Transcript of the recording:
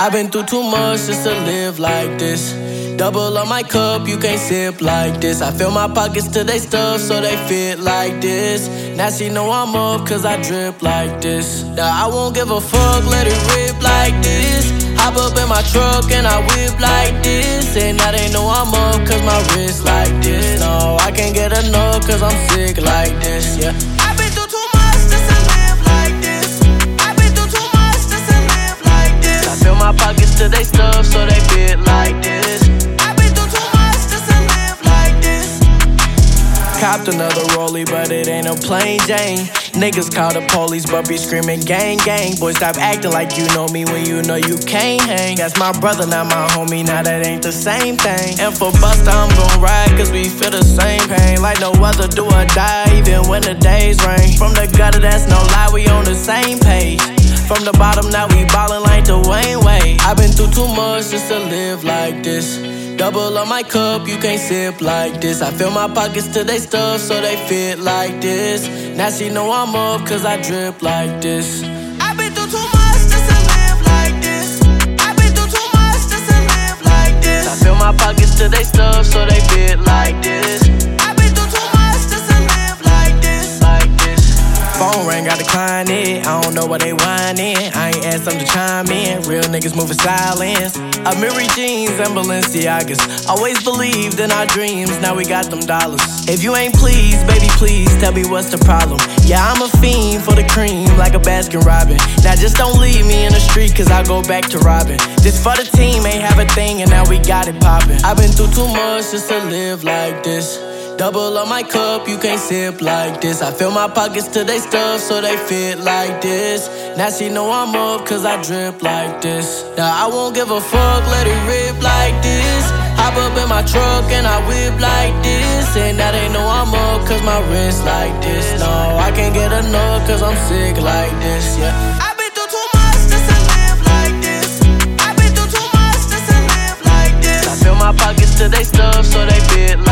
I've been through too much just to live like this. Double up my cup, you can't sip like this. I fill my pockets to they stuff so they fit like this. Now she know I'm up cause I drip like this. Now I won't give a fuck, let it rip like this. Hop up in my truck and I whip like this. And now they know I'm up cause my wrist like this. No, I can't get enough cause I'm sick like this, yeah. My pockets to they stuff so they fit like this. I've been through too much just to live like this. Copped another rollie, but it ain't a plain Jane. Niggas call the police, but be screaming gang gang. Boy, stop acting like you know me when you know you can't hang. That's my brother, not my homie. Now that ain't the same thing. And for Busta, I'm gon' ride, cause we feel the same pain. Like no other do or die, even when the days rain. From the gutter, that's no lie, we on the same page. From the bottom, now we ballin' too much just to live like this. Double up my cup, you can't sip like this. I fill my pockets till they stuff so they fit like this. Now she know I'm up cause I drip like this. I've been through too much just to live like this. I've been through too much just to live like this. I fill my pockets to they stuff I don't know what they whining. I ain't asked them to chime in. Real niggas moving silence. Amiri jeans and Balenciagas. Always believed in our dreams. Now we got them dollars. If you ain't pleased, baby, please tell me what's the problem. Yeah, I'm a fiend for the cream, like a Baskin Robin. Now just don't leave me in the street, cause I go back to robbing. This for the team, ain't have a thing, and got it poppin'. I've been through too much just to live like this. Double up my cup, you can't sip like this. I fill my pockets to they stuff so they fit like this. Now she know I'm up cause I drip like this. Now I won't give a fuck, let it rip like this. Hop up in my truck and I whip like this. And now they know I'm up cause my wrist like this. No, I can't get enough cause I'm sick like this, yeah. To they stuff so they fit like.